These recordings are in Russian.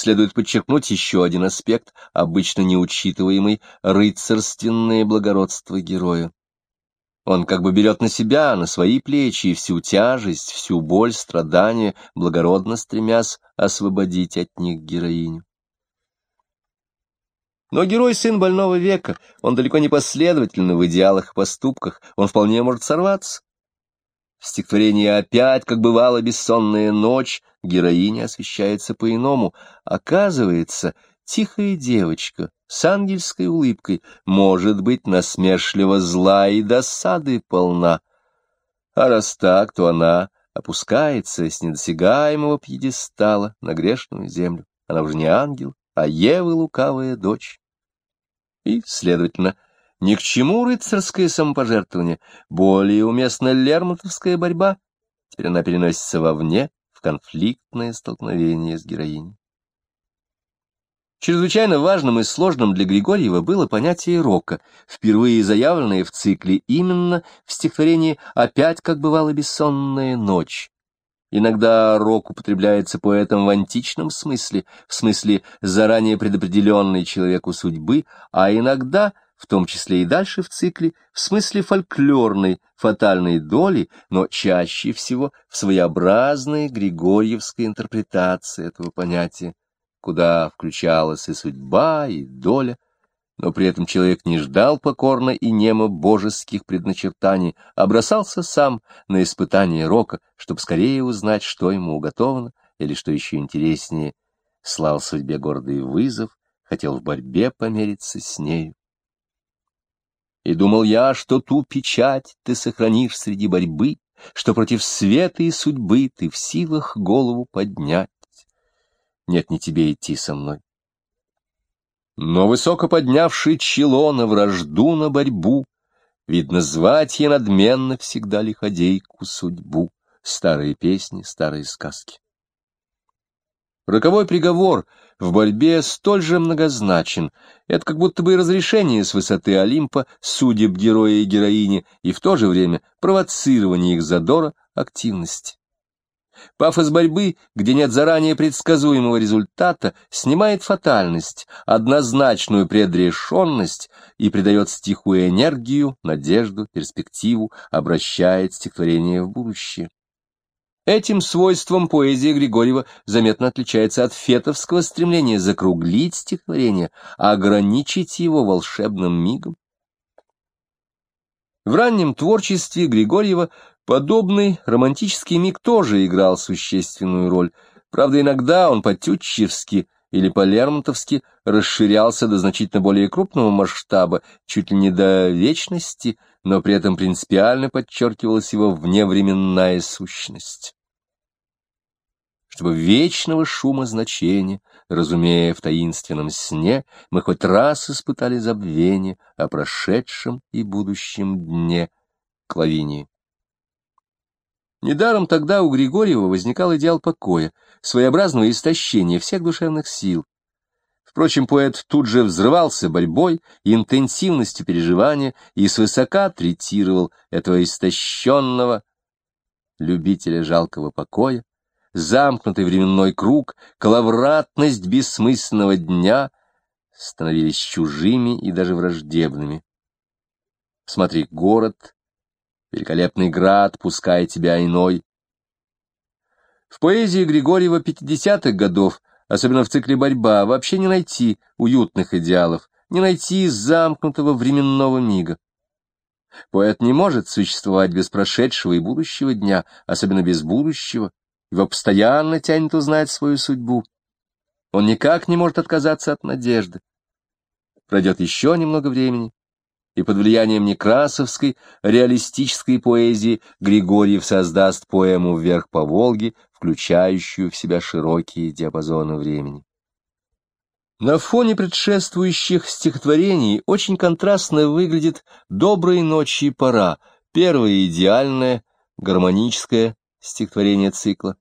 следует подчеркнуть еще один аспект, обычно неучитываемый — рыцарственное благородство героя. Он как бы берет на себя, на свои плечи всю тяжесть, всю боль, страдания, благородно стремясь освободить от них героиню. Но герой — сын больного века, он далеко не последовательный в идеалах и поступках, он вполне может сорваться. В стихотворении «Опять, как бывала бессонная ночь» героиня освещается по-иному. Оказывается, тихая девочка с ангельской улыбкой может быть насмешливо зла и досады полна. А раз так, то она опускается с недосягаемого пьедестала на грешную землю. Она уже не ангел, а Ева лукавая дочь. И, следовательно, ни к чему рыцарское самопожертвование, более уместна лермонтовская борьба. Теперь она переносится вовне, в конфликтное столкновение с героиней. Чрезвычайно важным и сложным для Григорьева было понятие рока, впервые заявленное в цикле именно в стихотворении «Опять, как бывала бессонная ночь». Иногда рок употребляется поэтом в античном смысле, в смысле заранее предопределенной человеку судьбы, а иногда, в том числе и дальше в цикле, в смысле фольклорной, фатальной доли, но чаще всего в своеобразной григорьевской интерпретации этого понятия, куда включалась и судьба, и доля, но при этом человек не ждал покорно и немо божеских предначертаний, а бросался сам на испытание рока, чтобы скорее узнать, что ему уготовано, или, что еще интереснее, слал судьбе гордый вызов, хотел в борьбе помериться с нею. И думал я, что ту печать ты сохранишь среди борьбы, что против света и судьбы ты в силах голову поднять. Нет, не тебе идти со мной. Но высоко поднявший чело на вражду, на борьбу, Видно, звать я надменно всегда лиходейку судьбу. Старые песни, старые сказки. Роковой приговор в борьбе столь же многозначен. Это как будто бы разрешение с высоты Олимпа судеб героя и героини, и в то же время провоцирование их задора, активности. Пафос борьбы, где нет заранее предсказуемого результата, снимает фатальность, однозначную предрешенность и придает стиху энергию, надежду, перспективу, обращает стихотворение в будущее. Этим свойством поэзия Григорьева заметно отличается от фетовского стремления закруглить стихотворение, а ограничить его волшебным мигом. В раннем творчестве Григорьева Подобный романтический миг тоже играл существенную роль. Правда, иногда он по-тютчевски или по-лермонтовски расширялся до значительно более крупного масштаба, чуть ли не до вечности, но при этом принципиально подчеркивалась его вневременная сущность. Чтобы вечного шума значения, разумея в таинственном сне, мы хоть раз испытали забвение о прошедшем и будущем дне Клавинии. Недаром тогда у Григорьева возникал идеал покоя, своеобразного истощения всех душевных сил. Впрочем, поэт тут же взрывался борьбой, интенсивностью переживания и свысока третировал этого истощенного любителя жалкого покоя, замкнутый временной круг, коловратность бессмысленного дня становились чужими и даже враждебными. Смотри, город Великолепный град, пускай тебя иной. В поэзии Григорьева 50-х годов, особенно в цикле «Борьба», вообще не найти уютных идеалов, не найти замкнутого временного мига. Поэт не может существовать без прошедшего и будущего дня, особенно без будущего. Его постоянно тянет узнать свою судьбу. Он никак не может отказаться от надежды. Пройдет еще немного времени, и под влиянием некрасовской реалистической поэзии Григорьев создаст поэму «Вверх по Волге», включающую в себя широкие диапазоны времени. На фоне предшествующих стихотворений очень контрастно выглядит «Доброй ночи пора», первое идеальное, гармоническое стихотворение цикла.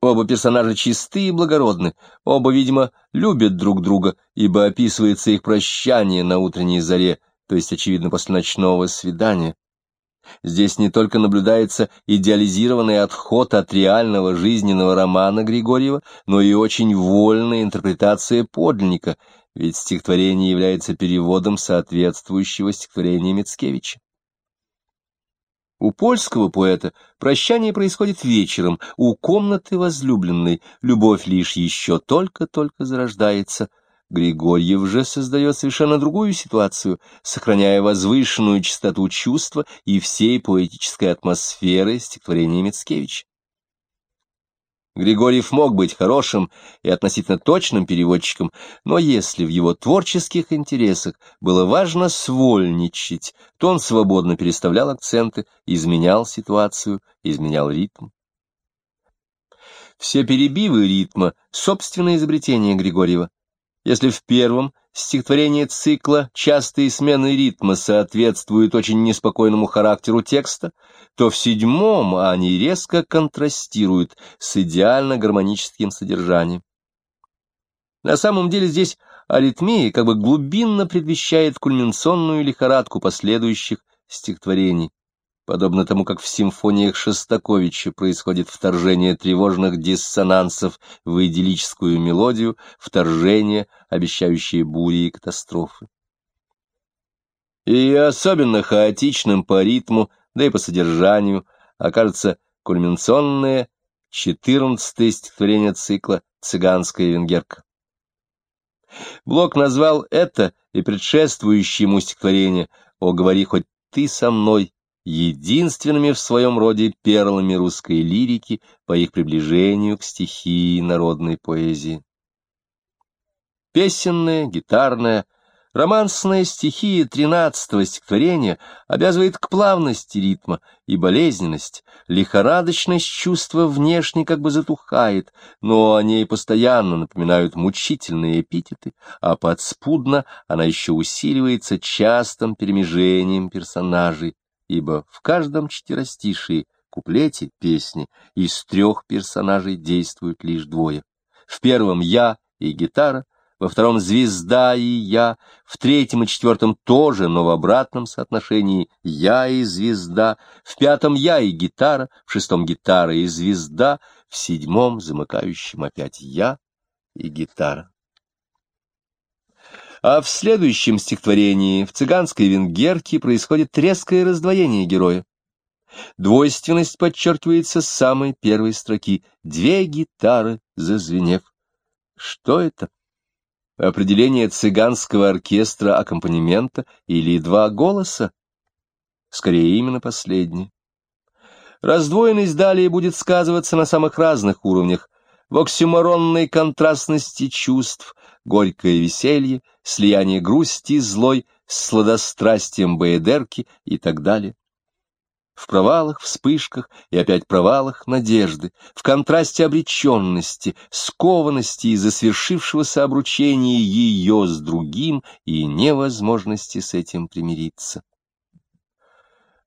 Оба персонажа чисты и благородны, оба, видимо, любят друг друга, ибо описывается их прощание на утренней заре, то есть, очевидно, после ночного свидания. Здесь не только наблюдается идеализированный отход от реального жизненного романа Григорьева, но и очень вольная интерпретация подлинника, ведь стихотворение является переводом соответствующего стихотворения Мицкевича. У польского поэта прощание происходит вечером, у комнаты возлюбленной, любовь лишь еще только-только зарождается — Григорьев же создает совершенно другую ситуацию, сохраняя возвышенную чистоту чувства и всей поэтической атмосферы стихотворения Мицкевича. Григорьев мог быть хорошим и относительно точным переводчиком, но если в его творческих интересах было важно свольничать, то он свободно переставлял акценты, изменял ситуацию, изменял ритм. Все перебивы ритма — собственное изобретение Григорьева. Если в первом стихотворении цикла частые смены ритма соответствуют очень неспокойному характеру текста, то в седьмом они резко контрастируют с идеально гармоническим содержанием. На самом деле здесь аритмия как бы глубинно предвещает кульминационную лихорадку последующих стихотворений подобно тому, как в симфониях Шостаковича происходит вторжение тревожных диссонансов в идиллическую мелодию, вторжение, обещающее бури и катастрофы. И особенно хаотичным по ритму, да и по содержанию, окажется кульминационное четырнадцатое стихотворение цикла «Цыганская венгерка». Блок назвал это и предшествующее ему стихотворение «О, говори хоть ты со мной» единственными в своем роде перлами русской лирики по их приближению к стихии народной поэзии. Песенная, гитарная, романсная стихия тринадцатого стихотворения обязывает к плавности ритма и болезненность, лихорадочность чувства внешне как бы затухает, но о ней постоянно напоминают мучительные эпитеты, а подспудно она еще усиливается частым перемежением персонажей, ибо в каждом четверостишии куплете песни из трех персонажей действуют лишь двое. В первом «я» и гитара, во втором «звезда» и «я», в третьем и четвертом тоже, но в обратном соотношении «я» и «звезда», в пятом «я» и гитара, в шестом «гитара» и «звезда», в седьмом замыкающем опять «я» и гитара. А в следующем стихотворении в цыганской венгерке происходит резкое раздвоение героя. Двойственность подчеркивается с самой первой строки. Две гитары зазвенев. Что это? Определение цыганского оркестра аккомпанемента или два голоса? Скорее, именно последнее. Раздвоенность далее будет сказываться на самых разных уровнях, в оксюморонной контрастности чувств, горькое веселье, слияние грусти злой с сладострастием баедерки и так далее. В провалах, вспышках и опять провалах надежды, в контрасте обреченности, скованности из-за свершившегося обручения ее с другим и невозможности с этим примириться.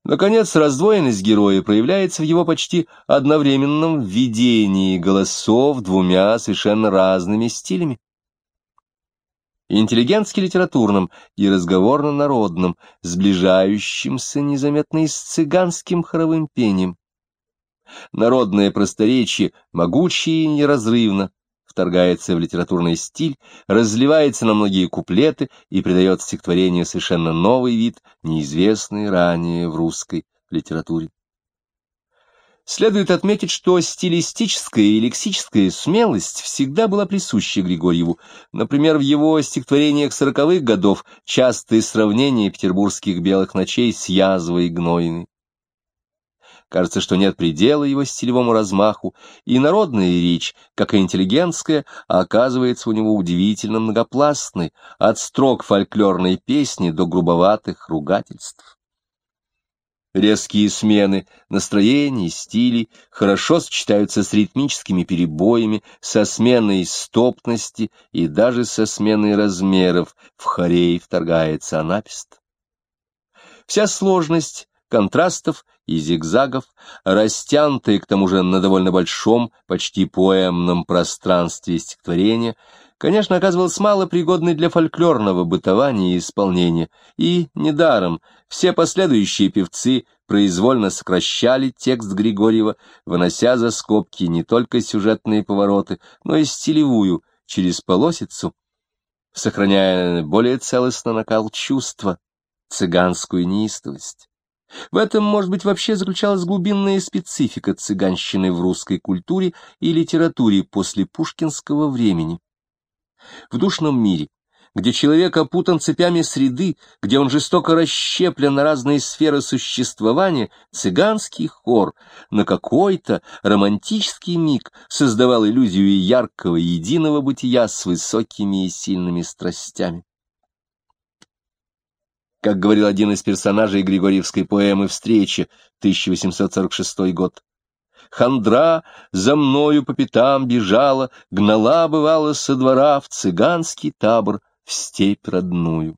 Наконец, раздвоенность героя проявляется в его почти одновременном введении голосов двумя совершенно разными стилями интеллигентски-литературным и разговорно-народным, сближающимся незаметно и с цыганским хоровым пением. Народное просторечие, могучее и неразрывно, вторгается в литературный стиль, разливается на многие куплеты и придает стихотворению совершенно новый вид, неизвестный ранее в русской литературе. Следует отметить, что стилистическая и лексическая смелость всегда была присуща Григорьеву. Например, в его стихотворениях сороковых годов частые сравнения петербургских белых ночей с язвой гнойной. Кажется, что нет предела его стилевому размаху, и народная речь, как и интеллигентская, оказывается у него удивительно многопластной, от строк фольклорной песни до грубоватых ругательств. Резкие смены настроений, стилей хорошо сочетаются с ритмическими перебоями, со сменой стопности и даже со сменой размеров. В хорей вторгается анапист. Вся сложность контрастов и зигзагов, растянутые к тому же на довольно большом, почти поэмном пространстве стихотворения, конечно, оказывалась малопригодной для фольклорного бытования и исполнения, и недаром все последующие певцы произвольно сокращали текст Григорьева, вынося за скобки не только сюжетные повороты, но и стилевую, через полосицу, сохраняя более целостно накал чувства, цыганскую неистовость. В этом, может быть, вообще заключалась глубинная специфика цыганщины в русской культуре и литературе после пушкинского времени. В душном мире, где человек опутан цепями среды, где он жестоко расщеплен на разные сферы существования, цыганский хор на какой-то романтический миг создавал иллюзию яркого единого бытия с высокими и сильными страстями. Как говорил один из персонажей Григорьевской поэмы «Встреча», 1846 год, Хандра за мною по пятам бежала, гнала, бывало, со двора в цыганский табор в степь родную.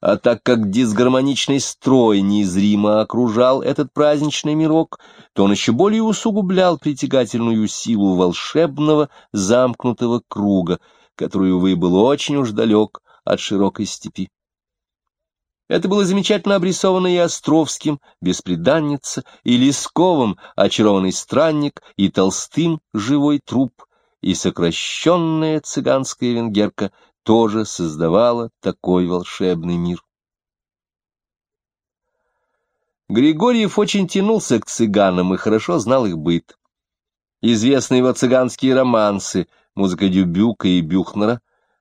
А так как дисгармоничный строй неизримо окружал этот праздничный мирок, то он еще более усугублял притягательную силу волшебного замкнутого круга, который, увы, был очень уж далек от широкой степи. Это было замечательно обрисовано и Островским, беспреданница, и Лесковым, очарованный странник, и Толстым, живой труп, и сокращенная цыганская венгерка тоже создавала такой волшебный мир. Григорьев очень тянулся к цыганам и хорошо знал их быт. Известны его цыганские романсы, музыка Дюбюка и Бюхнера,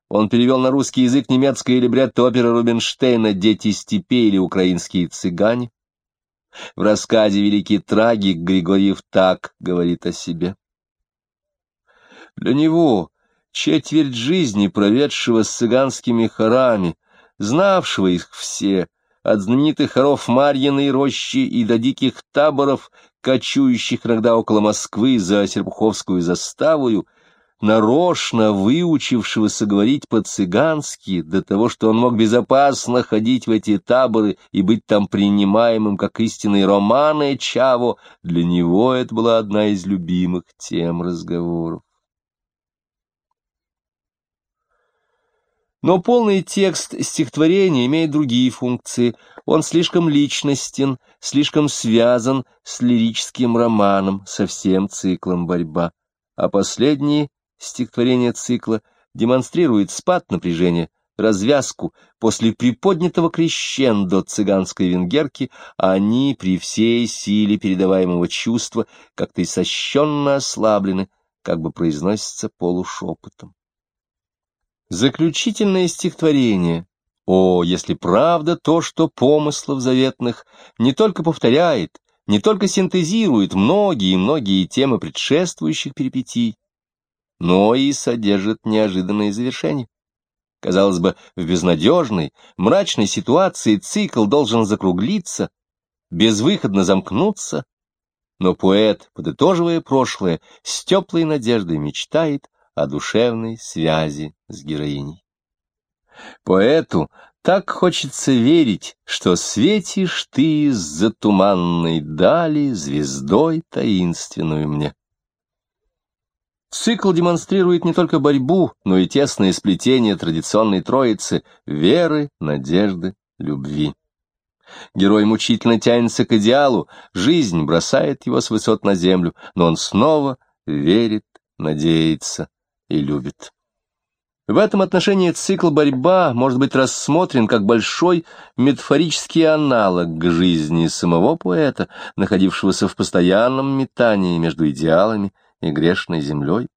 он перевел на русский язык немецкое либретто оперы Рубинштейна «Дети степей» или «Украинские цыгане». В рассказе «Великий трагик» Григорьев так говорит о себе. Для него, четверть жизни, проведшего с цыганскими хорами, знавшего их все, от знаменитых хоров Марьиной рощи и до диких таборов, кочующих иногда около Москвы за Серпуховскую заставою, нарочно выучившегося говорить по-цыгански, до того, что он мог безопасно ходить в эти таборы и быть там принимаемым как истинный романы Чаво, для него это была одна из любимых тем разговоров. Но полный текст стихотворения имеет другие функции. Он слишком личностен, слишком связан с лирическим романом, со всем циклом борьба. А последние стихотворение цикла демонстрирует спад напряжения, развязку после приподнятого крещендо цыганской венгерки, а они при всей силе передаваемого чувства как-то истощенно ослаблены, как бы произносится полушепотом. Заключительное стихотворение о, если правда то, что помыслов заветных не только повторяет, не только синтезирует многие и многие темы предшествующих перипетий, но и содержит неожиданные завершения. Казалось бы, в безнадежной, мрачной ситуации цикл должен закруглиться, безвыходно замкнуться, но поэт, подытоживая прошлое, с теплой надеждой мечтает о душевной связи с героиней. Поэту так хочется верить, что светишь ты из-за туманной дали звездой таинственную мне. Цикл демонстрирует не только борьбу, но и тесное сплетение традиционной троицы веры, надежды, любви. Герой мучительно тянется к идеалу, жизнь бросает его с высот на землю, но он снова верит, надеется и любит. В этом отношении цикл «Борьба» может быть рассмотрен как большой метафорический аналог к жизни самого поэта, находившегося в постоянном метании между идеалами и грешной землей.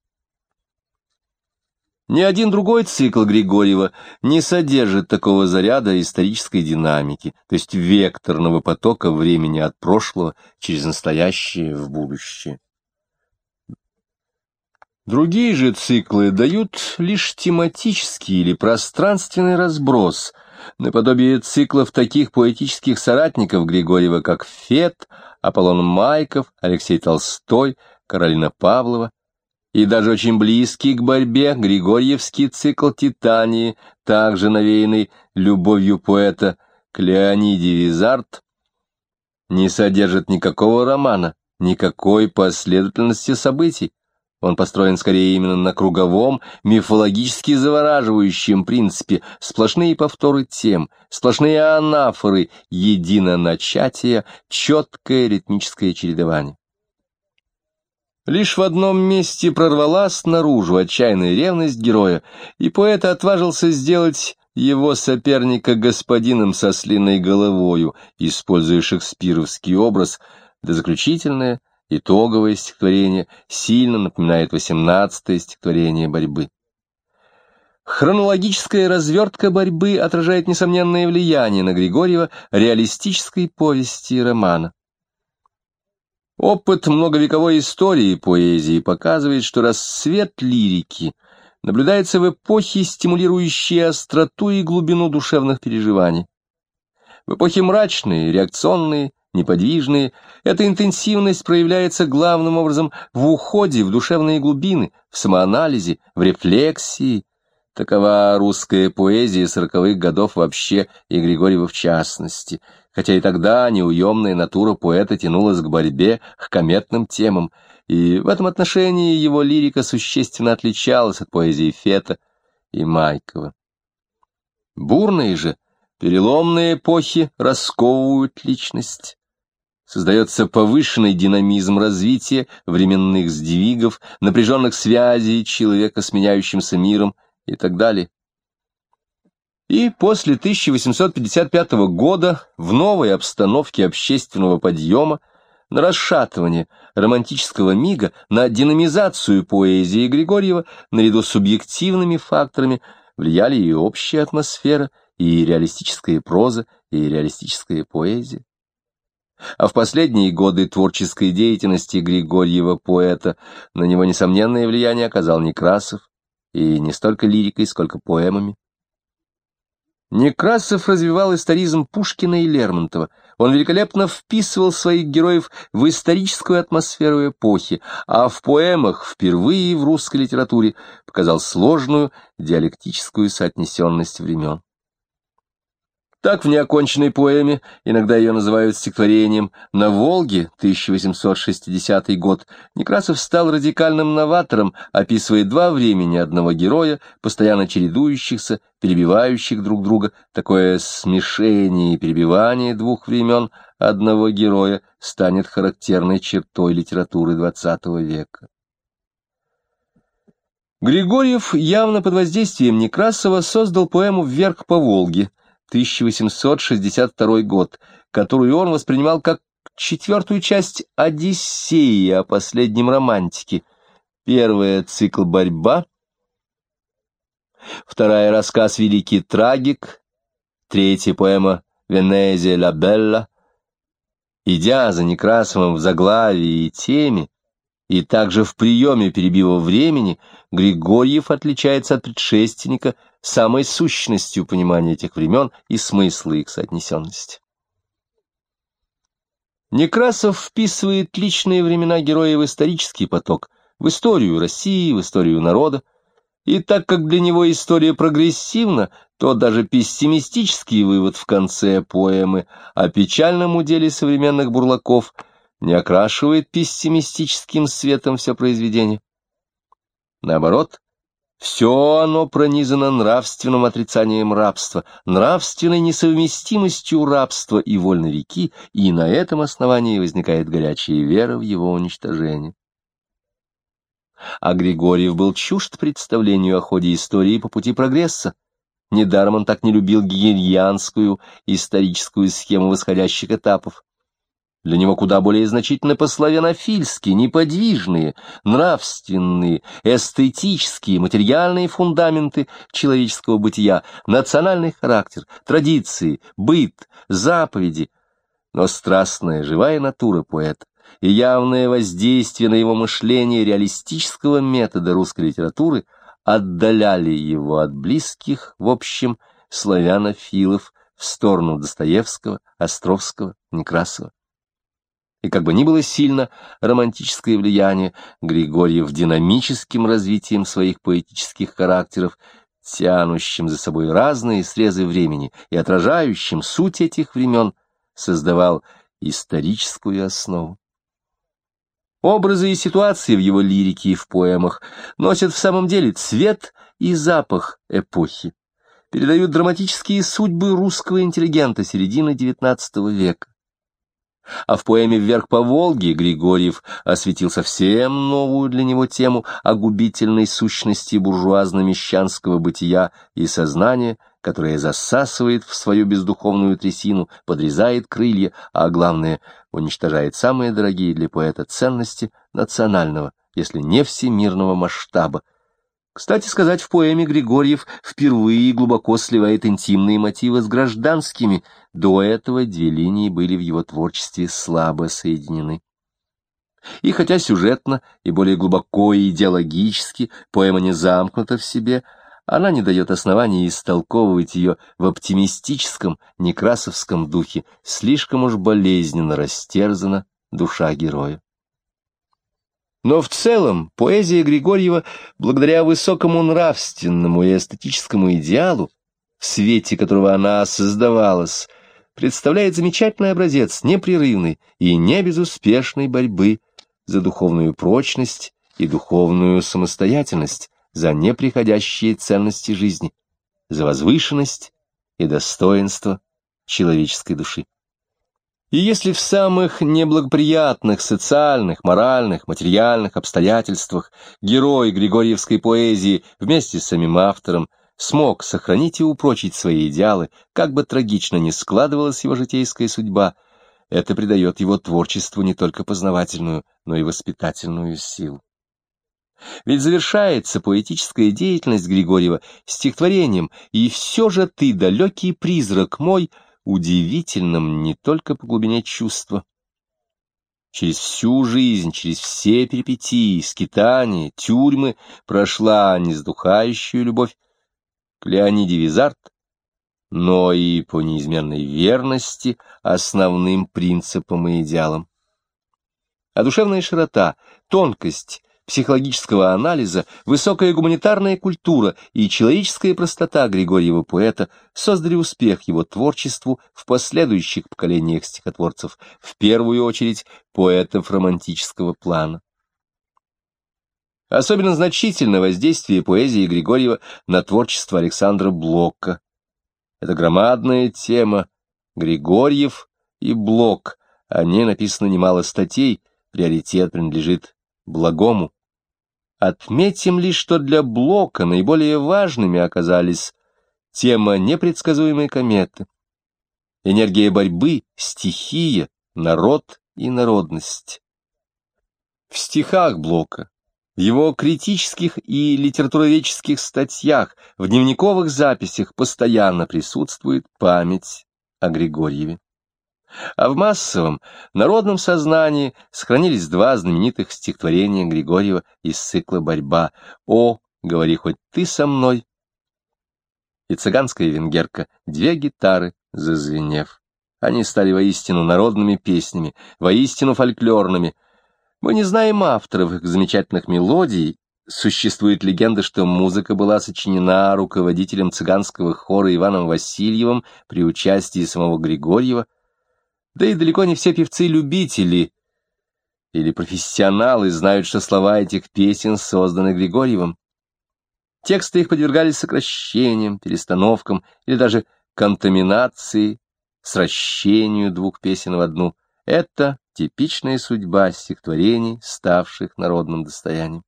Ни один другой цикл Григорьева не содержит такого заряда исторической динамики, то есть векторного потока времени от прошлого через настоящее в будущее. Другие же циклы дают лишь тематический или пространственный разброс, наподобие циклов таких поэтических соратников Григорьева, как Фет, Аполлон Майков, Алексей Толстой – Каролина Павлова, и даже очень близкий к борьбе Григорьевский цикл «Титании», также навеянный любовью поэта к Леониде Визарт, не содержит никакого романа, никакой последовательности событий. Он построен скорее именно на круговом, мифологически завораживающем принципе, сплошные повторы тем, сплошные анафоры, единоначатие, четкое ритмическое чередование. Лишь в одном месте прорвалась наружу отчаянная ревность героя, и поэт отважился сделать его соперника господином со слиной головою, используя шекспировский образ, да заключительное — Итоговое стихотворение сильно напоминает восемнадцатое стихотворение борьбы. Хронологическая развертка борьбы отражает несомненное влияние на Григорьева реалистической повести и романа. Опыт многовековой истории поэзии показывает, что рассвет лирики наблюдается в эпохе, стимулирующей остроту и глубину душевных переживаний. В эпохе мрачные, реакционные, неподвижные, эта интенсивность проявляется главным образом в уходе в душевные глубины, в самоанализе, в рефлексии. Такова русская поэзия сороковых годов вообще и Григорьева в частности, хотя и тогда неуемная натура поэта тянулась к борьбе, к кометным темам, и в этом отношении его лирика существенно отличалась от поэзии Фета и Майкова. Бурные же, переломные эпохи расковывают личность создается повышенный динамизм развития, временных сдвигов, напряженных связей человека с меняющимся миром и так далее. И после 1855 года в новой обстановке общественного подъема на расшатывание романтического мига, на динамизацию поэзии Григорьева, наряду с субъективными факторами, влияли и общая атмосфера, и реалистическая проза, и реалистическая поэзия а в последние годы творческой деятельности Григорьева поэта на него несомненное влияние оказал Некрасов, и не столько лирикой, сколько поэмами. Некрасов развивал историзм Пушкина и Лермонтова. Он великолепно вписывал своих героев в историческую атмосферу эпохи, а в поэмах впервые в русской литературе показал сложную диалектическую соотнесенность времен. Так в неоконченной поэме, иногда ее называют стихотворением «На Волге» 1860 год, Некрасов стал радикальным новатором, описывая два времени одного героя, постоянно чередующихся, перебивающих друг друга. Такое смешение и перебивание двух времен одного героя станет характерной чертой литературы XX века. Григорьев явно под воздействием Некрасова создал поэму «Вверх по Волге», 1862 год, которую он воспринимал как четвертую часть «Одиссеи» о последнем романтике. Первая — цикл «Борьба», вторая — рассказ «Великий трагик», третья поэма «Венезия ла Белла». Идя за Некрасовым в заглавии и теме, и также в приеме перебива времени, Григорьев отличается от предшественника самой сущностью понимания этих времен и смысла их соотнесенности. Некрасов вписывает личные времена героя в исторический поток, в историю России, в историю народа, и так как для него история прогрессивна, то даже пессимистический вывод в конце поэмы о печальном уделе современных бурлаков не окрашивает пессимистическим светом все произведение. Наоборот, все оно пронизано нравственным отрицанием рабства, нравственной несовместимостью рабства и вольной реки, и на этом основании возникает горячая вера в его уничтожение. А Григорьев был чужд представлению о ходе истории по пути прогресса. Недаром он так не любил гегельянскую историческую схему восходящих этапов. Для него куда более значительны пославянофильские, неподвижные, нравственные, эстетические, материальные фундаменты человеческого бытия, национальный характер, традиции, быт, заповеди. Но страстная, живая натура поэта и явное воздействие на его мышление реалистического метода русской литературы отдаляли его от близких, в общем, славянофилов в сторону Достоевского, Островского, Некрасова и как бы ни было сильно романтическое влияние, Григорьев динамическим развитием своих поэтических характеров, тянущим за собой разные срезы времени и отражающим суть этих времен, создавал историческую основу. Образы и ситуации в его лирике и в поэмах носят в самом деле цвет и запах эпохи, передают драматические судьбы русского интеллигента середины XIX века. А в поэме «Вверх по Волге» Григорьев осветил совсем новую для него тему о губительной сущности буржуазно-мещанского бытия и сознания, которое засасывает в свою бездуховную трясину, подрезает крылья, а главное, уничтожает самые дорогие для поэта ценности национального, если не всемирного масштаба. Кстати сказать, в поэме Григорьев впервые глубоко сливает интимные мотивы с гражданскими, до этого две линии были в его творчестве слабо соединены. И хотя сюжетно и более глубоко и идеологически поэма не замкнута в себе, она не дает оснований истолковывать ее в оптимистическом, некрасовском духе, слишком уж болезненно растерзана душа героя. Но в целом поэзия Григорьева, благодаря высокому нравственному и эстетическому идеалу, в свете которого она создавалась, представляет замечательный образец непрерывной и небезуспешной борьбы за духовную прочность и духовную самостоятельность, за неприходящие ценности жизни, за возвышенность и достоинство человеческой души. И если в самых неблагоприятных социальных, моральных, материальных обстоятельствах герой григорьевской поэзии вместе с самим автором смог сохранить и упрочить свои идеалы, как бы трагично ни складывалась его житейская судьба, это придает его творчеству не только познавательную, но и воспитательную силу. Ведь завершается поэтическая деятельность Григорьева стихотворением «И все же ты, далекий призрак мой», удивительным не только по глубине чувства. Через всю жизнь, через все перипетии, скитания, тюрьмы прошла несдухающую любовь к Леониде Визарт, но и по неизменной верности основным принципам и идеалам. А душевная широта, тонкость, психологического анализа, высокая гуманитарная культура и человеческая простота Григорьева поэта создали успех его творчеству в последующих поколениях стихотворцев, в первую очередь поэтов романтического плана. Особенно значительно воздействие поэзии Григорьева на творчество Александра Блока. Это громадная тема Григорьев и Блок, о ней написано немало статей, приоритет принадлежит Благому. Отметим лишь, что для Блока наиболее важными оказались тема непредсказуемой кометы, энергия борьбы, стихия, народ и народность. В стихах Блока, в его критических и литературоведческих статьях, в дневниковых записях постоянно присутствует память о Григорьеве. А в массовом народном сознании сохранились два знаменитых стихотворения Григорьева из цикла «Борьба». «О, говори хоть ты со мной» и цыганская венгерка «Две гитары, зазвенев». Они стали воистину народными песнями, воистину фольклорными. Мы не знаем авторов их замечательных мелодий, Существует легенда, что музыка была сочинена руководителем цыганского хора Иваном Васильевым при участии самого Григорьева, да и далеко не все певцы-любители или профессионалы знают, что слова этих песен созданы Григорьевым. Тексты их подвергались сокращениям, перестановкам или даже контаминации, сращению двух песен в одну. Это типичная судьба стихотворений, ставших народным достоянием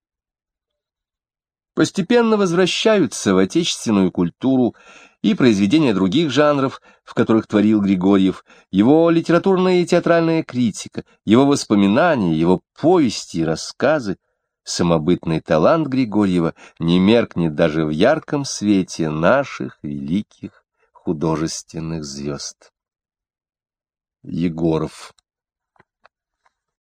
постепенно возвращаются в отечественную культуру и произведения других жанров, в которых творил Григорьев, его литературная и театральная критика, его воспоминания, его повести и рассказы. Самобытный талант Григорьева не меркнет даже в ярком свете наших великих художественных звезд. Егоров